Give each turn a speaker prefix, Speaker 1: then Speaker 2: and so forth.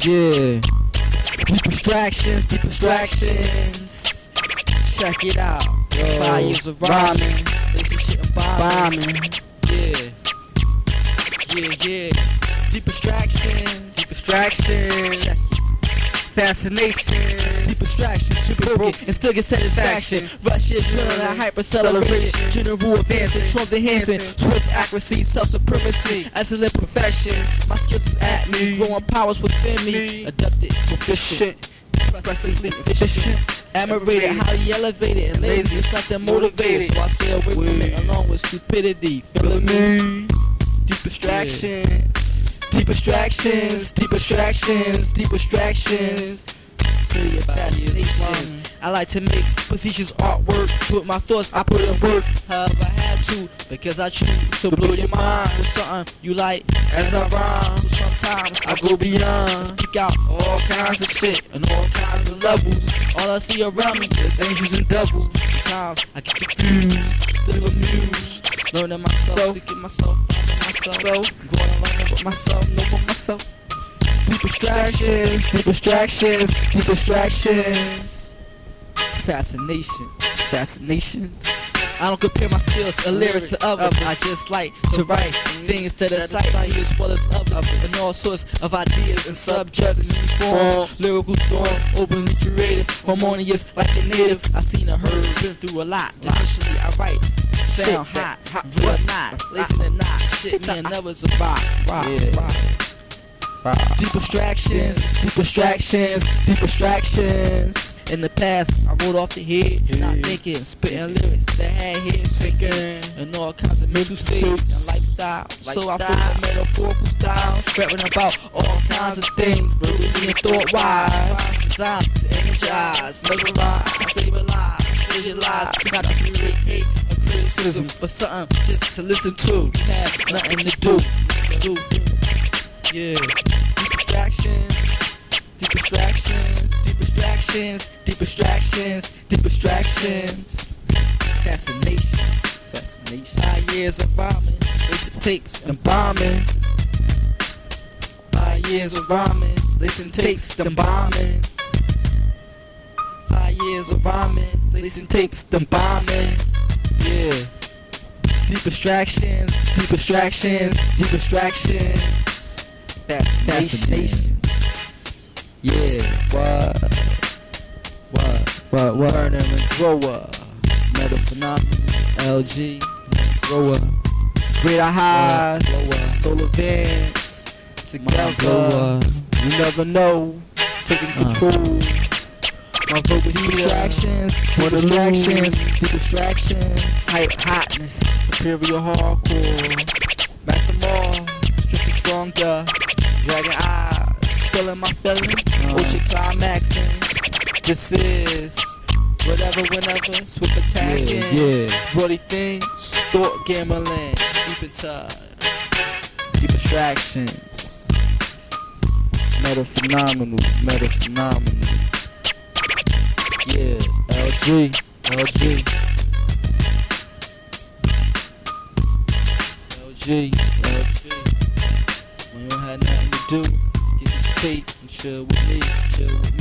Speaker 1: yeah. Deep distractions, deep distractions. Check it out.
Speaker 2: Yo,
Speaker 1: Five years of rhyming. Listen shit and bombing.
Speaker 2: Bombing.
Speaker 1: Yeah. Yeah, yeah. Deep distractions.
Speaker 2: Deep distractions. Fascination.
Speaker 1: Distractions, super broken, and still get satisfaction. Rush it, adrenaline, hyperceleration, general advancing, Trump enhancing, swift accuracy, self supremacy, excellent profession. My skills is at me, growing powers within me, adapted, proficient, impressively efficient. Admirated, highly elevated, and lazy, it's something motivated. So I stay away from it along with stupidity. Feeling me? Deep distraction. Deep distractions, deep distractions, deep distractions. Fascinations. I like to make facetious artwork. With my thoughts, I put in work. However, I had to because I choose to blow your mind with something you like as I rhyme. Sometimes I go beyond speak out all kinds of shit and all kinds of levels. All I see around me is angels and devils. Sometimes I get confused, still amused, learning myself, seeking myself, myself, going learning with myself, knowing myself. Deep distractions, deep distractions, deep distractions. Fascination, fascinations. I don't compare my skills or lyrics to others. I just like to write things to the sight, as well as others, and all sorts of ideas and subjects and form. Lyrical storms, openly creative, harmonious like a native. I seen a herd, been through a lot. Initially, I write, sound hot, hot, real not, lazy than not. Shit, me and others about rock,
Speaker 2: Yeah.
Speaker 1: Deep distractions, deep distractions, deep distractions. In the past, I wrote off the head, not thinking, spitting lyrics that had head sinking, and all kinds of mental states and lifestyle. So I put a metaphorical style, spreading about all kinds of things, really being thought wise. Designed to energize, neutralize, stabilize, visualize, not to create hate or criticism, but something just to listen to. You have nothing to do. do. Deep distractions, deep distractions, deep distractions, deep distractions, deep distractions. Fascination, fascination. Five years of rhyming, listen tapes and bombing. Five years of rhyming, listen tapes and bombing. Five years of rhyming, listen tapes and bombing. Yeah. Deep distractions, deep distractions, deep distractions. Fascination. Yeah, what? What? What? What? Burn and grower. Metal phenomenon. LG. Grower. Greater highs. Solar vents. Together. You never know. Taking uh. control. My vocal distractions, deep distractions, distractions, hype hotness, superior hardcore, Maximal, stronger, dragon eyes, spilling my feeling, uh-huh. ultra climaxing. This is whatever, whenever, swift attacking,
Speaker 2: yeah.
Speaker 1: bloody things, thought gambling, deep into deep distractions,
Speaker 2: Meta phenomenal. Meta phenomenal.
Speaker 1: yeah, LG. LG, LG. When you don't have nothing to do, get this tape and chill with me, chill with